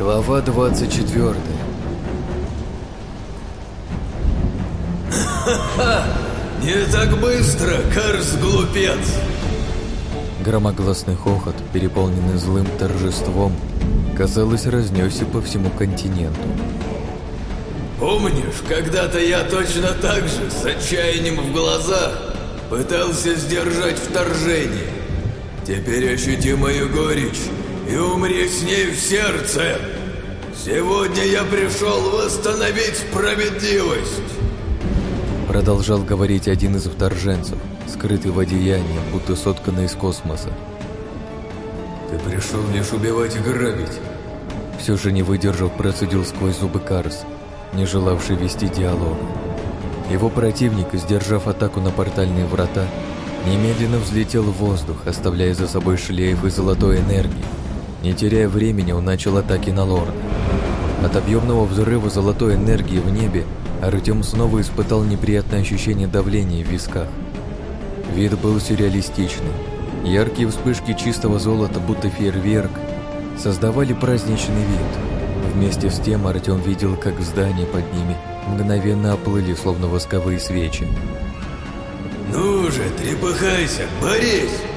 Глава 24 «Ха-ха! Не так быстро, Карс-глупец!» Громогласный хохот, переполненный злым торжеством, казалось, разнесся по всему континенту. «Помнишь, когда-то я точно так же, с отчаянием в глазах, пытался сдержать вторжение? Теперь ощути мою горечь и умри с ней в сердце! Сегодня я пришел восстановить справедливость!» Продолжал говорить один из вторженцев, скрытый в одеянии, будто сотканный из космоса. «Ты пришел лишь убивать и грабить!» Все же не выдержав, процедил сквозь зубы Карс, не желавший вести диалог. Его противник, сдержав атаку на портальные врата, немедленно взлетел в воздух, оставляя за собой шлейф из золотой энергии. Не теряя времени, он начал атаки на лорда. От объемного взрыва золотой энергии в небе Артем снова испытал неприятное ощущение давления в висках. Вид был сюрреалистичный. Яркие вспышки чистого золота, будто фейерверк, создавали праздничный вид. Вместе с тем Артем видел, как здания под ними мгновенно оплыли, словно восковые свечи. «Ну же, трепыхайся, борись!»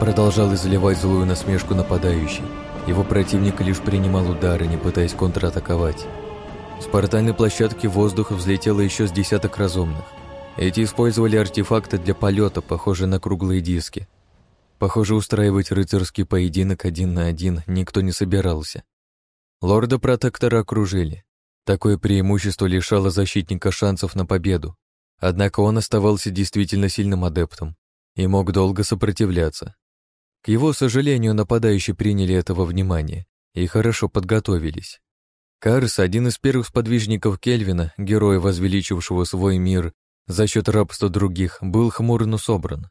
Продолжал изливать злую насмешку нападающий. Его противник лишь принимал удары, не пытаясь контратаковать. С портальной площадки воздух взлетело еще с десяток разумных. Эти использовали артефакты для полета, похожие на круглые диски. Похоже, устраивать рыцарский поединок один на один никто не собирался. Лорда-протектора окружили. Такое преимущество лишало защитника шансов на победу. Однако он оставался действительно сильным адептом и мог долго сопротивляться. К его сожалению, нападающие приняли этого внимания и хорошо подготовились. Карс, один из первых сподвижников Кельвина, героя, возвеличившего свой мир за счет рабства других, был хмур, но собран.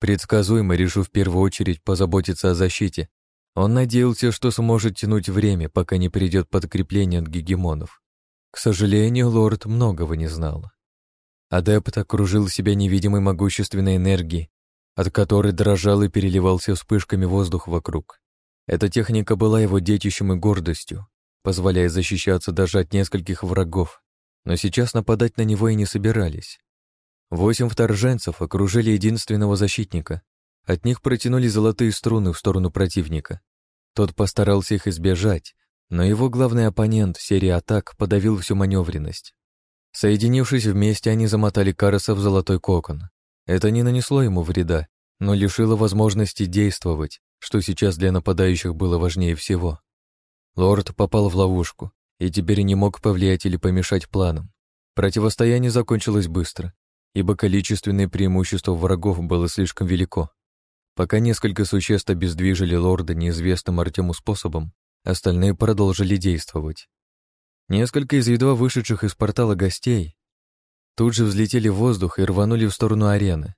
Предсказуемо, решив в первую очередь позаботиться о защите, он надеялся, что сможет тянуть время, пока не придет подкрепление от гегемонов. К сожалению, лорд многого не знал. Адепт окружил себя невидимой могущественной энергией, от которой дрожал и переливался вспышками воздух вокруг. Эта техника была его детищем и гордостью, позволяя защищаться даже от нескольких врагов, но сейчас нападать на него и не собирались. Восемь вторженцев окружили единственного защитника. От них протянули золотые струны в сторону противника. Тот постарался их избежать, но его главный оппонент серии атак подавил всю маневренность. Соединившись вместе, они замотали Караса в золотой кокон. Это не нанесло ему вреда, но лишило возможности действовать, что сейчас для нападающих было важнее всего. Лорд попал в ловушку и теперь не мог повлиять или помешать планам. Противостояние закончилось быстро, ибо количественное преимущество врагов было слишком велико. Пока несколько существ обездвижили лорда неизвестным Артему способом, остальные продолжили действовать. Несколько из едва вышедших из портала гостей тут же взлетели в воздух и рванули в сторону арены.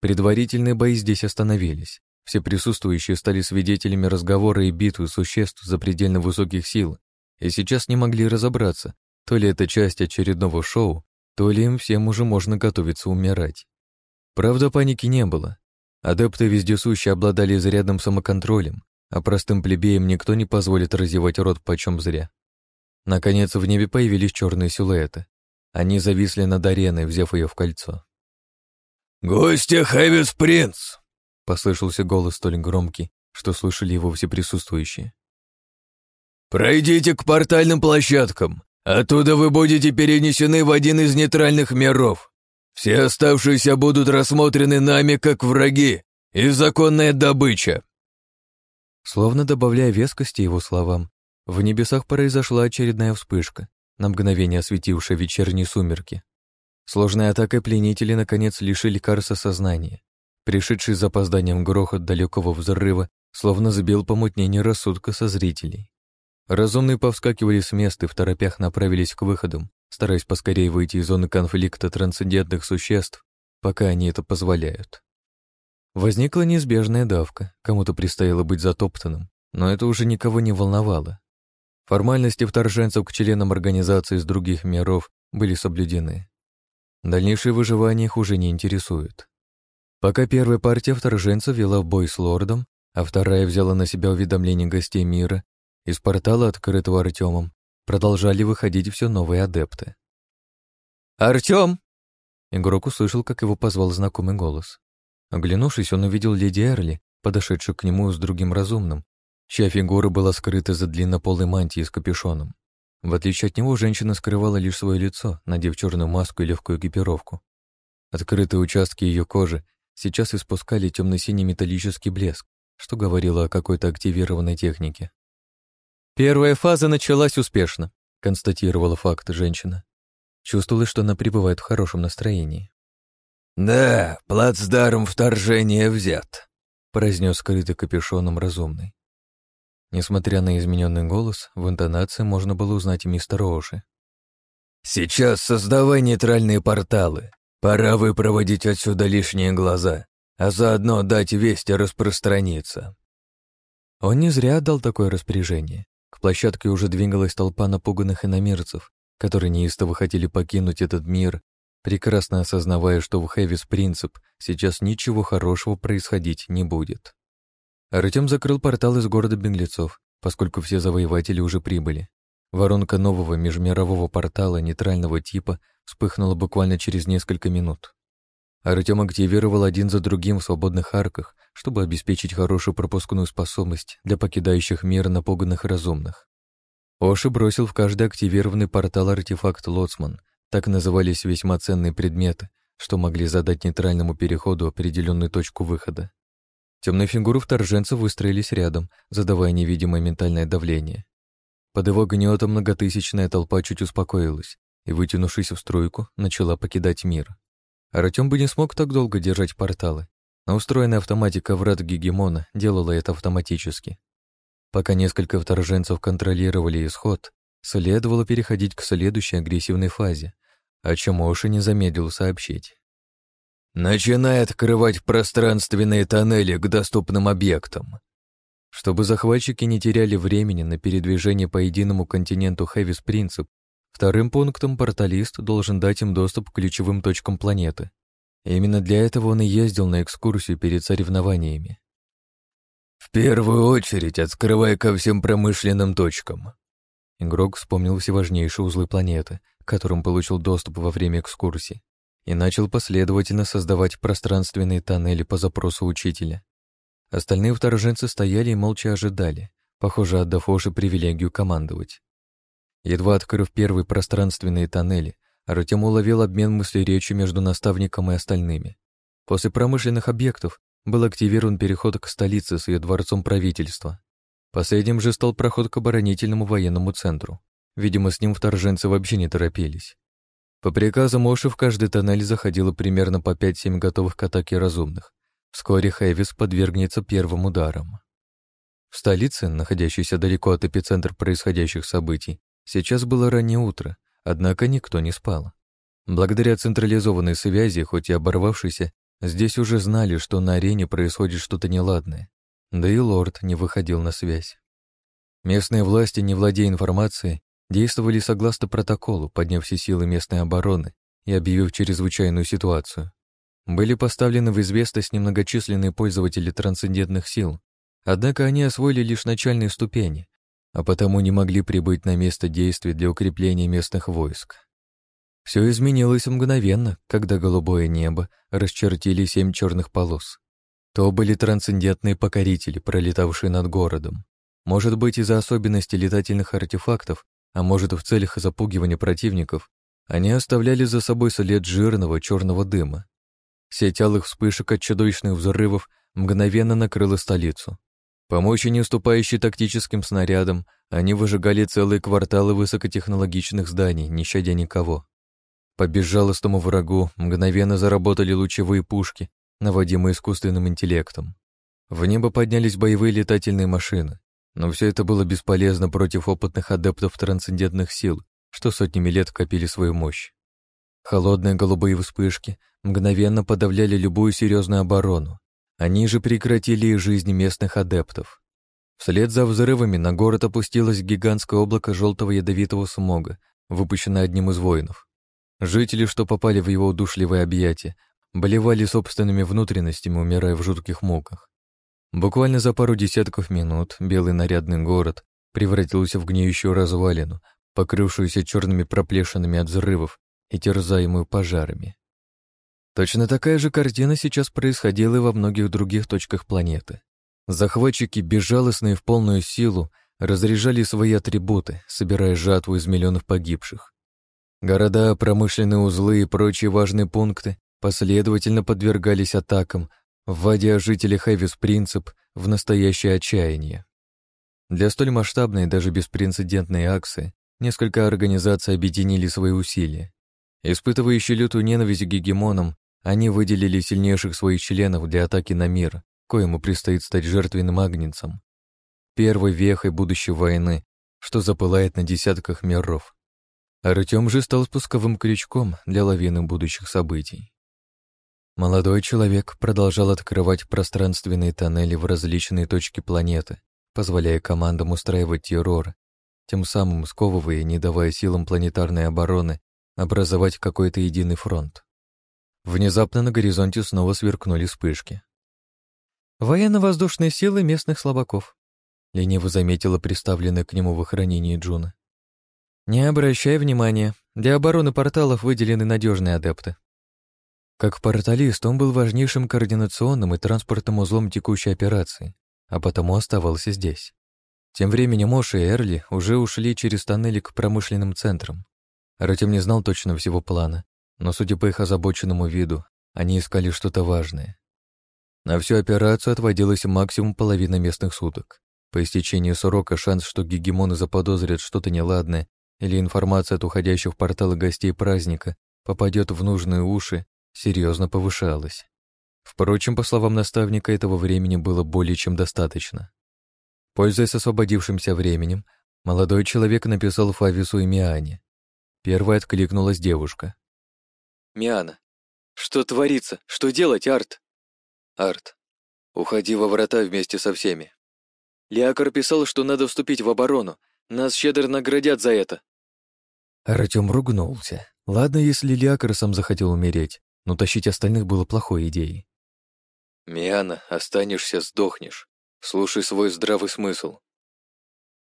Предварительные бои здесь остановились. Все присутствующие стали свидетелями разговора и битвы существ запредельно высоких сил, и сейчас не могли разобраться, то ли это часть очередного шоу, то ли им всем уже можно готовиться умирать. Правда, паники не было. Адепты вездесущие обладали изрядным самоконтролем, а простым плебеям никто не позволит разевать рот почем зря. Наконец в небе появились черные силуэты. Они зависли над ареной, взяв ее в кольцо. «Гости Хэвис Принц!» — послышался голос столь громкий, что слышали его все присутствующие. «Пройдите к портальным площадкам. Оттуда вы будете перенесены в один из нейтральных миров. Все оставшиеся будут рассмотрены нами как враги и законная добыча». Словно добавляя вескости его словам, в небесах произошла очередная вспышка, на мгновение осветившая вечерние сумерки. Сложной атакой пленители наконец лишили Карса сознания. Пришедший с запозданием грохот далекого взрыва словно сбил помутнение рассудка со зрителей. Разумные повскакивали с места и в торопях направились к выходам, стараясь поскорее выйти из зоны конфликта трансцендентных существ, пока они это позволяют. Возникла неизбежная давка, кому-то предстояло быть затоптанным, но это уже никого не волновало. Формальности вторженцев к членам организации из других миров были соблюдены. Дальнейшее выживание их уже не интересует. Пока первая партия вторженцев вела в бой с лордом, а вторая взяла на себя уведомление гостей мира, Из портала, открытого Артемом, продолжали выходить все новые адепты. «Артем!» Игрок услышал, как его позвал знакомый голос. Оглянувшись, он увидел леди Эрли, подошедшую к нему с другим разумным, чья фигура была скрыта за длиннополой мантией с капюшоном. В отличие от него, женщина скрывала лишь свое лицо, надев черную маску и легкую экипировку. Открытые участки ее кожи сейчас испускали темно-синий металлический блеск, что говорило о какой-то активированной технике. «Первая фаза началась успешно», — констатировала факт женщина. Чувствовалось, что она пребывает в хорошем настроении. «Да, плацдарм вторжения взят», — произнес скрытый капюшоном разумный. Несмотря на измененный голос, в интонации можно было узнать мистера Оши. «Сейчас создавай нейтральные порталы. Пора выпроводить отсюда лишние глаза, а заодно дать вести распространиться». Он не зря дал такое распоряжение. К площадке уже двигалась толпа напуганных иномерцев, которые неистово хотели покинуть этот мир, прекрасно осознавая, что в Хэвис Принцип сейчас ничего хорошего происходить не будет. Артем закрыл портал из города беглецов, поскольку все завоеватели уже прибыли. Воронка нового межмирового портала нейтрального типа вспыхнула буквально через несколько минут. Артем активировал один за другим в свободных арках, чтобы обеспечить хорошую пропускную способность для покидающих мир напуганных разумных. Оши бросил в каждый активированный портал артефакт Лоцман, так назывались весьма ценные предметы, что могли задать нейтральному переходу определенную точку выхода. Темные фигуры вторженцев выстроились рядом, задавая невидимое ментальное давление. Под его гнетом многотысячная толпа чуть успокоилась и, вытянувшись в струйку, начала покидать мир. Артем бы не смог так долго держать порталы, но устроенная автоматика врат Гегемона делала это автоматически. Пока несколько вторженцев контролировали исход, следовало переходить к следующей агрессивной фазе, о чем Оши не замедлил сообщить. Начинай открывать пространственные тоннели к доступным объектам. Чтобы захватчики не теряли времени на передвижение по единому континенту Хэвис Принцип, вторым пунктом порталист должен дать им доступ к ключевым точкам планеты. именно для этого он и ездил на экскурсию перед соревнованиями. «В первую очередь открывай ко всем промышленным точкам». Игрок вспомнил все важнейшие узлы планеты, к которым получил доступ во время экскурсии и начал последовательно создавать пространственные тоннели по запросу учителя. Остальные вторженцы стояли и молча ожидали, похоже, отдав Оше привилегию командовать. Едва открыв первые пространственные тоннели, Артем уловил обмен мыслей-речью между наставником и остальными. После промышленных объектов был активирован переход к столице с ее дворцом правительства. Последним же стал проход к оборонительному военному центру. Видимо, с ним вторженцы вообще не торопились. По приказу Моши в каждый тоннель заходило примерно по 5-7 готовых к атаке разумных. Вскоре Хэвис подвергнется первым ударам. В столице, находящейся далеко от эпицентра происходящих событий, сейчас было раннее утро, однако никто не спал. Благодаря централизованной связи, хоть и оборвавшейся, здесь уже знали, что на арене происходит что-то неладное. Да и лорд не выходил на связь. Местные власти, не владея информацией, действовали согласно протоколу, подняв все силы местной обороны и объявив чрезвычайную ситуацию. Были поставлены в известность немногочисленные пользователи трансцендентных сил, однако они освоили лишь начальные ступени, а потому не могли прибыть на место действия для укрепления местных войск. Все изменилось мгновенно, когда голубое небо расчертили семь черных полос. То были трансцендентные покорители, пролетавшие над городом. Может быть, из-за особенностей летательных артефактов а может, в целях запугивания противников, они оставляли за собой след жирного черного дыма. Сеть алых вспышек от чудовищных взрывов мгновенно накрыла столицу. Помочь не уступающей тактическим снарядам, они выжигали целые кварталы высокотехнологичных зданий, не щадя никого. По безжалостному врагу мгновенно заработали лучевые пушки, наводимые искусственным интеллектом. В небо поднялись боевые летательные машины. Но все это было бесполезно против опытных адептов трансцендентных сил, что сотнями лет копили свою мощь. Холодные голубые вспышки мгновенно подавляли любую серьезную оборону. Они же прекратили и жизни местных адептов. Вслед за взрывами на город опустилось гигантское облако желтого ядовитого смога, выпущенное одним из воинов. Жители, что попали в его удушливое объятие, болевали собственными внутренностями, умирая в жутких муках. Буквально за пару десятков минут белый нарядный город превратился в гниющую развалину, покрывшуюся черными проплешинами от взрывов и терзаемую пожарами. Точно такая же картина сейчас происходила и во многих других точках планеты. Захватчики, безжалостные в полную силу, разряжали свои атрибуты, собирая жатву из миллионов погибших. Города, промышленные узлы и прочие важные пункты последовательно подвергались атакам, вводя жителей Хэвис принцип в настоящее отчаяние. Для столь масштабной, даже беспрецедентной акции несколько организаций объединили свои усилия. Испытывающие лютую ненависть к гегемонам, они выделили сильнейших своих членов для атаки на мир, коему предстоит стать жертвенным агнецем. Первой вехой будущей войны, что запылает на десятках миров. Артем же стал спусковым крючком для лавины будущих событий. Молодой человек продолжал открывать пространственные тоннели в различные точки планеты, позволяя командам устраивать террор, тем самым сковывая и не давая силам планетарной обороны образовать какой-то единый фронт. Внезапно на горизонте снова сверкнули вспышки. «Военно-воздушные силы местных слабаков», — лениво заметила приставленная к нему в охранении Джуна. «Не обращай внимания, для обороны порталов выделены надежные адепты. Как порталист он был важнейшим координационным и транспортным узлом текущей операции, а потому оставался здесь. Тем временем Мош и Эрли уже ушли через тоннели к промышленным центрам. Артем не знал точно всего плана, но, судя по их озабоченному виду, они искали что-то важное. На всю операцию отводилось максимум половина местных суток. По истечении срока шанс, что гегемоны заподозрят что-то неладное или информация от уходящих в порталы гостей праздника попадет в нужные уши, серьезно повышалась. Впрочем, по словам наставника, этого времени было более чем достаточно. Пользуясь освободившимся временем, молодой человек написал Фавису и Миане. Первая откликнулась девушка. «Миана, что творится? Что делать, Арт?» «Арт, уходи во врата вместе со всеми». Лиакар писал, что надо вступить в оборону. Нас щедро наградят за это. Артем ругнулся. Ладно, если Лиакар сам захотел умереть, но тащить остальных было плохой идеей. «Миана, останешься, сдохнешь. Слушай свой здравый смысл».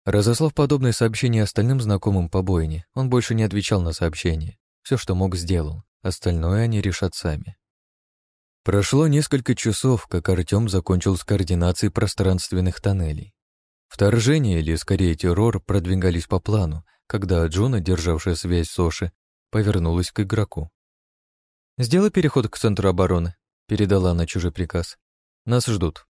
Разослав подобное сообщение остальным знакомым по бойне, он больше не отвечал на сообщение. Все, что мог, сделал. Остальное они решат сами. Прошло несколько часов, как Артем закончил с координацией пространственных тоннелей. Вторжение, или скорее террор, продвигались по плану, когда Джуна, державшая связь с Оши, повернулась к игроку. «Сделай переход к центру обороны», — передала она чужой приказ. «Нас ждут».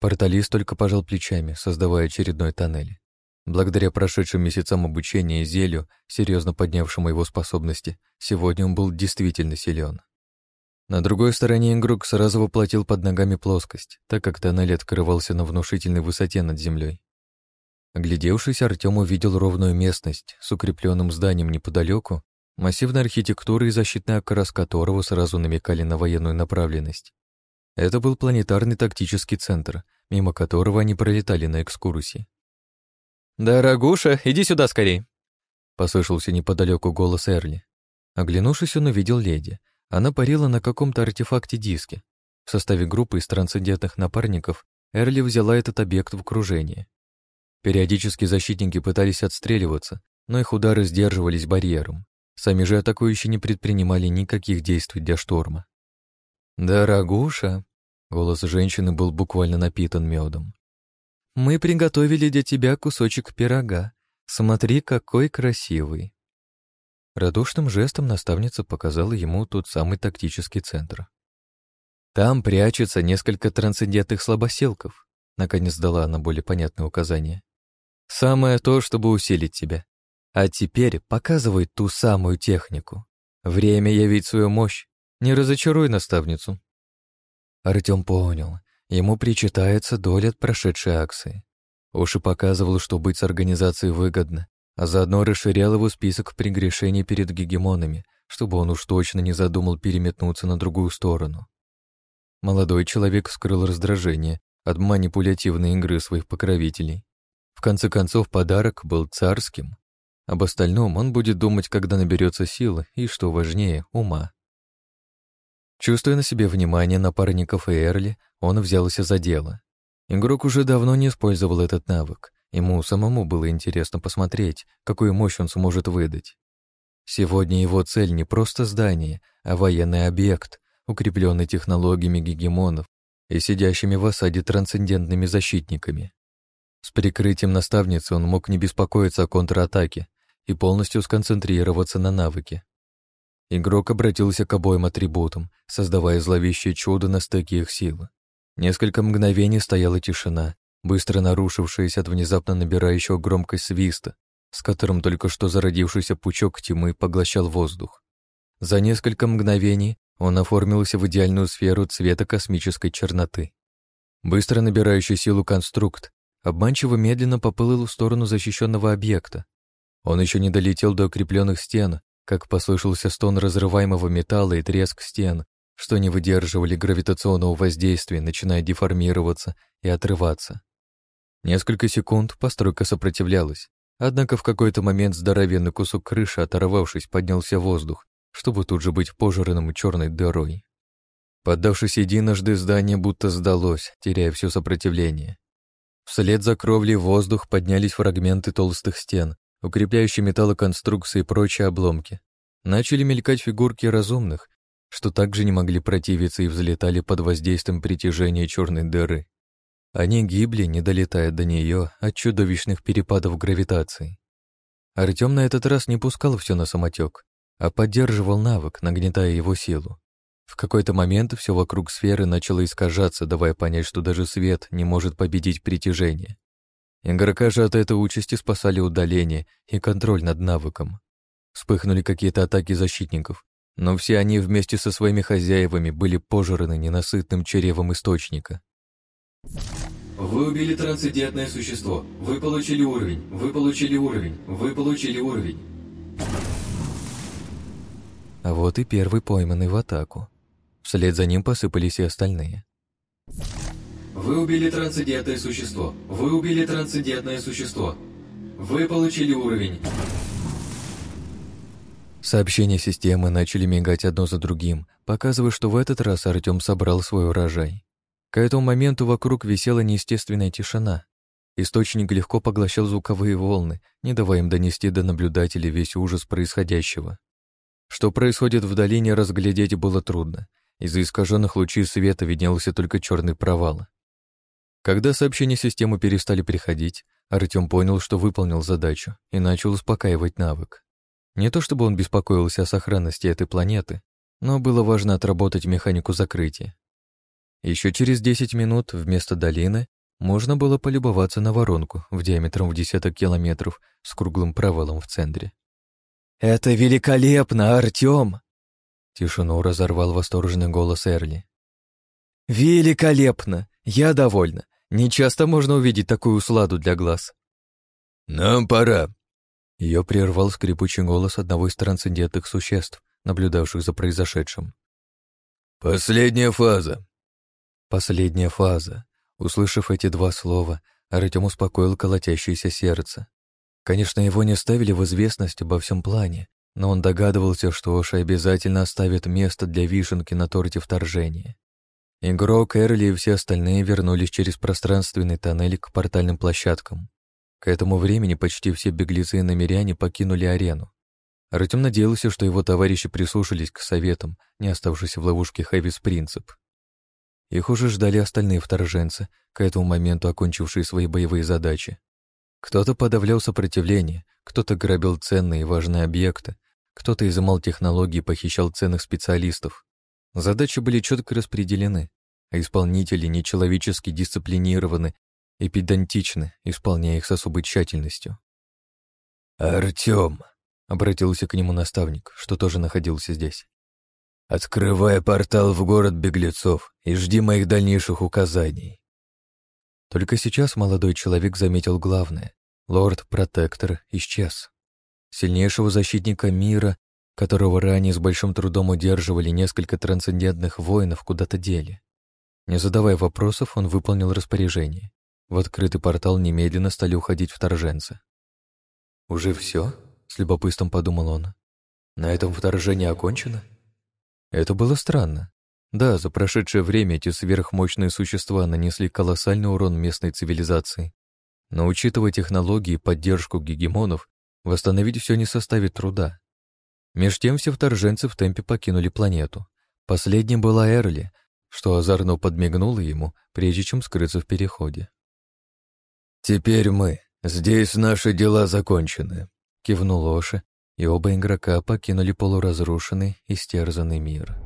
Порталист только пожал плечами, создавая очередной тоннель. Благодаря прошедшим месяцам обучения и зелью, серьезно поднявшему его способности, сегодня он был действительно силен. На другой стороне игрок сразу воплотил под ногами плоскость, так как тоннель открывался на внушительной высоте над землей. Оглядевшись, Артем увидел ровную местность с укрепленным зданием неподалеку массивная архитектура и защитный окрас которого сразу намекали на военную направленность. Это был планетарный тактический центр, мимо которого они пролетали на экскурсии. «Дорогуша, иди сюда скорей!» Послышался неподалеку голос Эрли. Оглянувшись, он увидел леди. Она парила на каком-то артефакте-диске. В составе группы из трансцендентных напарников Эрли взяла этот объект в окружение. Периодически защитники пытались отстреливаться, но их удары сдерживались барьером. Сами же атакующие не предпринимали никаких действий для шторма. «Дорогуша!» — голос женщины был буквально напитан медом. «Мы приготовили для тебя кусочек пирога. Смотри, какой красивый!» Радушным жестом наставница показала ему тот самый тактический центр. «Там прячется несколько трансцендентных слабоселков», — наконец дала она более понятное указание. «Самое то, чтобы усилить тебя. А теперь показывай ту самую технику. Время явить свою мощь. Не разочаруй наставницу. Артем понял. Ему причитается доля от прошедшей акции. Уж и показывал, что быть с организацией выгодно, а заодно расширял его список прегрешений перед гегемонами, чтобы он уж точно не задумал переметнуться на другую сторону. Молодой человек скрыл раздражение от манипулятивной игры своих покровителей. В конце концов, подарок был царским. Об остальном он будет думать, когда наберется силы и, что важнее, ума. Чувствуя на себе внимание напарников и Эрли, он взялся за дело. Игрок уже давно не использовал этот навык, Ему самому было интересно посмотреть, какую мощь он сможет выдать. Сегодня его цель не просто здание, а военный объект, укрепленный технологиями гегемонов и сидящими в осаде трансцендентными защитниками. С прикрытием наставницы он мог не беспокоиться о контратаке и полностью сконцентрироваться на навыке. Игрок обратился к обоим атрибутам, создавая зловещее чудо на стыке их сил. Несколько мгновений стояла тишина, быстро нарушившаяся от внезапно набирающего громкость свиста, с которым только что зародившийся пучок тьмы поглощал воздух. За несколько мгновений он оформился в идеальную сферу цвета космической черноты. Быстро набирающий силу конструкт обманчиво медленно поплыл в сторону защищенного объекта. Он еще не долетел до укрепленных стен, как послышался стон разрываемого металла и треск стен, что не выдерживали гравитационного воздействия, начиная деформироваться и отрываться. Несколько секунд постройка сопротивлялась, однако в какой-то момент здоровенный кусок крыши, оторвавшись, поднялся в воздух, чтобы тут же быть пожранным черной дырой. Поддавшись единожды, здание будто сдалось, теряя все сопротивление. Вслед за кровлей в воздух поднялись фрагменты толстых стен, укрепляющие металлоконструкции и прочие обломки. Начали мелькать фигурки разумных, что также не могли противиться и взлетали под воздействием притяжения черной дыры. Они гибли, не долетая до нее от чудовищных перепадов гравитации. Артем на этот раз не пускал все на самотек, а поддерживал навык, нагнетая его силу. В какой-то момент все вокруг сферы начало искажаться, давая понять, что даже свет не может победить притяжение. Игрока же от этой участи спасали удаление и контроль над навыком. Вспыхнули какие-то атаки защитников, но все они вместе со своими хозяевами были пожраны ненасытным чревом источника. Вы убили трансцендентное существо. Вы получили уровень. Вы получили уровень. Вы получили уровень. А вот и первый пойманный в атаку. Вслед за ним посыпались и остальные. Вы убили трансцендентное существо. Вы убили трансцендентное существо. Вы получили уровень. Сообщения системы начали мигать одно за другим, показывая, что в этот раз Артем собрал свой урожай. К этому моменту вокруг висела неестественная тишина. Источник легко поглощал звуковые волны, не давая им донести до наблюдателей весь ужас происходящего. Что происходит в долине, разглядеть было трудно. Из-за искаженных лучей света виднелся только черный провал. Когда сообщения системы перестали приходить, Артем понял, что выполнил задачу и начал успокаивать навык. Не то чтобы он беспокоился о сохранности этой планеты, но было важно отработать механику закрытия. Еще через 10 минут вместо долины можно было полюбоваться на воронку в диаметром в десяток километров с круглым провалом в центре. «Это великолепно, Артём!» Тишину разорвал восторженный голос Эрли. «Великолепно! Я довольна. Не часто можно увидеть такую усладу для глаз». «Нам пора!» Ее прервал скрипучий голос одного из трансцендентных существ, наблюдавших за произошедшим. «Последняя фаза!» Последняя фаза. Услышав эти два слова, Артем успокоил колотящееся сердце. Конечно, его не ставили в известность обо всем плане, но он догадывался, что Оша обязательно оставит место для вишенки на торте вторжения. Игрок, Эрли и все остальные вернулись через пространственный тоннель к портальным площадкам. К этому времени почти все беглецы и намеряне покинули арену. Артем надеялся, что его товарищи прислушались к советам, не оставшись в ловушке Хэвис Принцип. Их уже ждали остальные вторженцы, к этому моменту окончившие свои боевые задачи. Кто-то подавлял сопротивление, кто-то грабил ценные и важные объекты, кто-то изымал технологии и похищал ценных специалистов. Задачи были четко распределены, а исполнители нечеловечески дисциплинированы и педантичны, исполняя их с особой тщательностью. «Артём!» — обратился к нему наставник, что тоже находился здесь. «Открывай портал в город беглецов и жди моих дальнейших указаний». Только сейчас молодой человек заметил главное. Лорд-протектор исчез. Сильнейшего защитника мира, которого ранее с большим трудом удерживали несколько трансцендентных воинов, куда-то дели. Не задавая вопросов, он выполнил распоряжение. В открытый портал немедленно стали уходить вторженцы. «Уже все?» — с любопытством подумал он. «На этом вторжение окончено?» Это было странно. Да, за прошедшее время эти сверхмощные существа нанесли колоссальный урон местной цивилизации. Но учитывая технологии и поддержку гегемонов, восстановить все не составит труда. Меж тем все вторженцы в темпе покинули планету. Последней была Эрли, что озорно подмигнула ему, прежде чем скрыться в переходе. «Теперь мы. Здесь наши дела закончены», — кивнул Оша, и оба игрока покинули полуразрушенный, и стерзанный мир.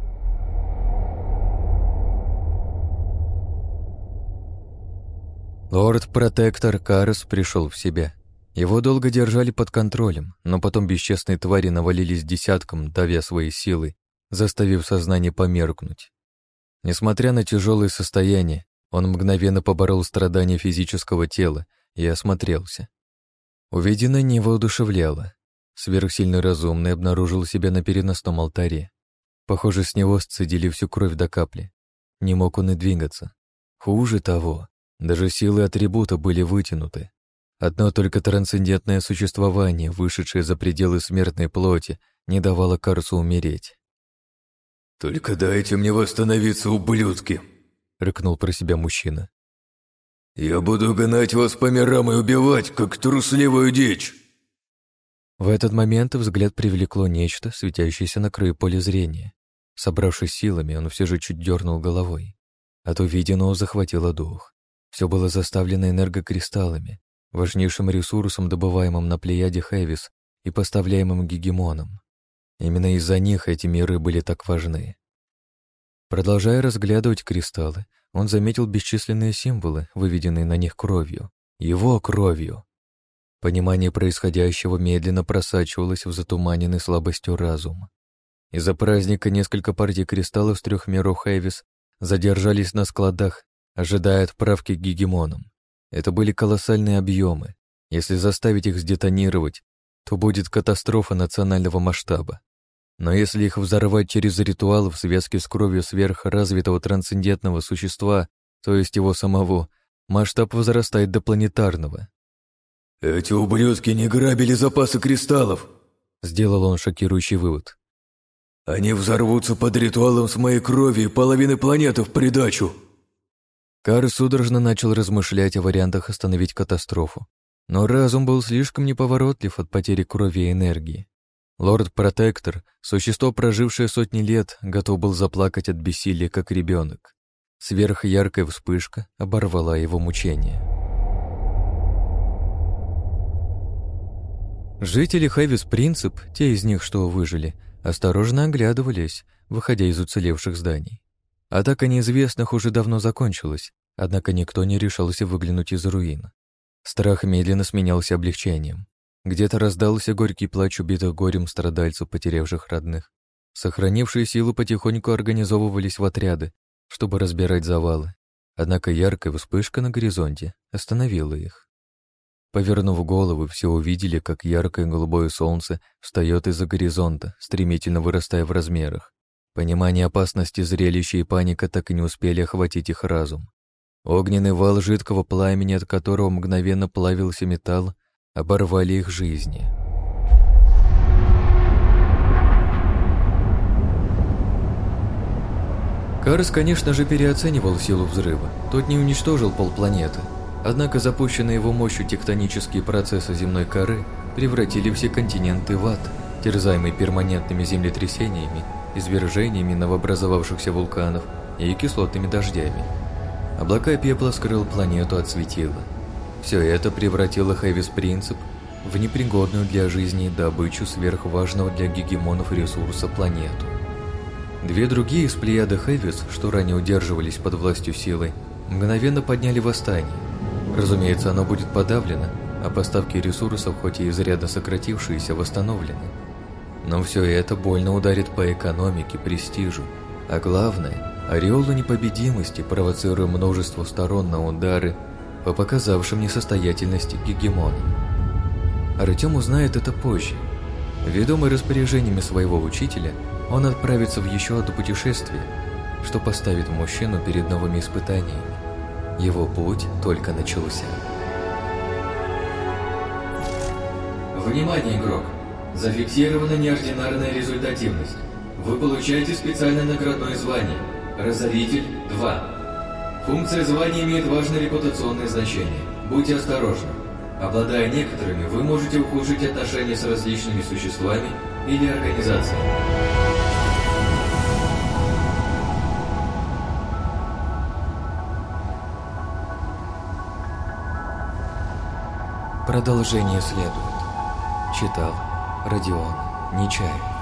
Лорд-протектор Карс пришел в себя. Его долго держали под контролем, но потом бесчестные твари навалились десятком, давя свои силы, заставив сознание померкнуть. Несмотря на тяжелое состояние, он мгновенно поборол страдания физического тела и осмотрелся. Увиденное не воодушевляло. Сверхсильный разумный обнаружил себя на переносном алтаре. Похоже, с него сцедили всю кровь до капли. Не мог он и двигаться. Хуже того, даже силы атрибута были вытянуты. Одно только трансцендентное существование, вышедшее за пределы смертной плоти, не давало Карсу умереть. «Только дайте мне восстановиться, ублюдки!» — рыкнул про себя мужчина. «Я буду гнать вас по мирам и убивать, как трусливую дичь!» В этот момент взгляд привлекло нечто, светящееся на краю поля зрения. Собравшись силами, он все же чуть дернул головой. От увиденного захватило дух. Все было заставлено энергокристаллами, важнейшим ресурсом, добываемым на плеяде Хэвис и поставляемым гегемоном. Именно из-за них эти миры были так важны. Продолжая разглядывать кристаллы, он заметил бесчисленные символы, выведенные на них кровью. Его кровью. Понимание происходящего медленно просачивалось в затуманенный слабостью разум. Из-за праздника несколько партий кристаллов с трех миров Хэвис задержались на складах, ожидая отправки к гегемонам. Это были колоссальные объемы. Если заставить их сдетонировать, то будет катастрофа национального масштаба. Но если их взорвать через ритуал в связке с кровью сверхразвитого трансцендентного существа, то есть его самого, масштаб возрастает до планетарного. «Эти ублюдки не грабили запасы кристаллов», — сделал он шокирующий вывод. «Они взорвутся под ритуалом с моей крови и половины планеты в придачу». Кар судорожно начал размышлять о вариантах остановить катастрофу, но разум был слишком неповоротлив от потери крови и энергии. Лорд-протектор, существо, прожившее сотни лет, готов был заплакать от бессилия, как ребенок. Сверхяркая вспышка оборвала его мучение. Жители Хэвис Принцип, те из них, что выжили, осторожно оглядывались, выходя из уцелевших зданий. Атака неизвестных уже давно закончилась, однако никто не решался выглянуть из руин. Страх медленно сменялся облегчением. Где-то раздался горький плач убитых горем страдальцев, потерявших родных. Сохранившие силу потихоньку организовывались в отряды, чтобы разбирать завалы. Однако яркая вспышка на горизонте остановила их. Повернув головы, все увидели, как яркое голубое солнце встает из-за горизонта, стремительно вырастая в размерах. Понимание опасности зрелища и паника так и не успели охватить их разум. Огненный вал жидкого пламени, от которого мгновенно плавился металл, оборвали их жизни. Карс, конечно же, переоценивал силу взрыва. Тот не уничтожил полпланеты. Однако запущенные его мощью тектонические процессы земной коры превратили все континенты в ад, терзаемый перманентными землетрясениями, извержениями новообразовавшихся вулканов и кислотными дождями. Облака пепла скрыл планету от светила. Все это превратило Хэвис Принцип в непригодную для жизни добычу сверхважного для гегемонов ресурса планету. Две другие из плеяда Хэвис, что ранее удерживались под властью силы, мгновенно подняли восстание. Разумеется, оно будет подавлено, а поставки ресурсов, хоть и изрядно сократившиеся, восстановлены. Но все это больно ударит по экономике, престижу, а главное – ореолу непобедимости, провоцируя множество сторон на удары по показавшим несостоятельности гегемона. Артем узнает это позже. Ведомый распоряжениями своего учителя, он отправится в еще одно путешествие, что поставит мужчину перед новыми испытаниями. Его путь только начался. Внимание, игрок! Зафиксирована неординарная результативность. Вы получаете специальное наградное звание «Разоритель 2». Функция звания имеет важное репутационное значение. Будьте осторожны. Обладая некоторыми, вы можете ухудшить отношения с различными существами или организациями. Продолжение следует. Читал Родион Нечаев.